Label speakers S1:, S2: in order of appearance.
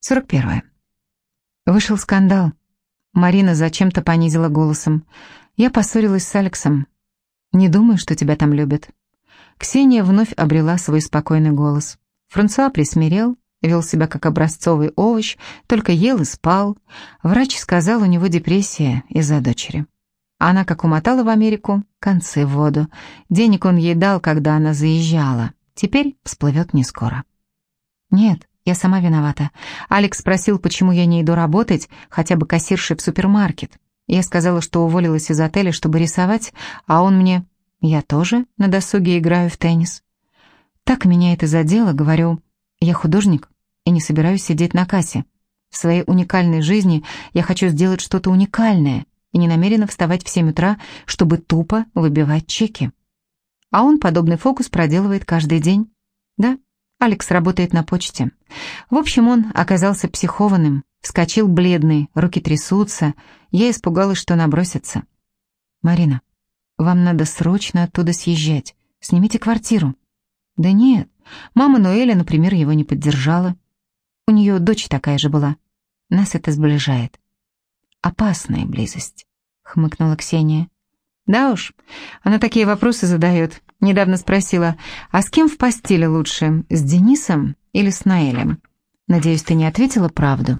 S1: 41. Вышел скандал. Марина зачем-то понизила голосом. Я поссорилась с Алексом. Не думаю, что тебя там любят. Ксения вновь обрела свой спокойный голос. Франсуа присмирел, вел себя как образцовый овощ, только ел и спал. Врач сказал, у него депрессия из-за дочери. Она как умотала в Америку, концы в воду. Денег он ей дал, когда она заезжала. Теперь всплывет не скоро. Нет, я сама виновата. Алекс спросил, почему я не иду работать, хотя бы кассиршей в супермаркет. Я сказала, что уволилась из отеля, чтобы рисовать, а он мне... Я тоже на досуге играю в теннис. Так меня это задело, говорю, я художник и не собираюсь сидеть на кассе. В своей уникальной жизни я хочу сделать что-то уникальное и не намерена вставать в 7 утра, чтобы тупо выбивать чеки. А он подобный фокус проделывает каждый день. Да, Алекс работает на почте. В общем, он оказался психованным, вскочил бледный, руки трясутся. Я испугалась, что набросится. «Марина, вам надо срочно оттуда съезжать. Снимите квартиру». «Да нет, мама Ноэля, например, его не поддержала. У нее дочь такая же была. Нас это сближает». «Опасная близость», — хмыкнула Ксения. «Да уж, она такие вопросы задает. Недавно спросила, а с кем в постели лучше, с Денисом или с Наэлем? Надеюсь, ты не ответила правду?»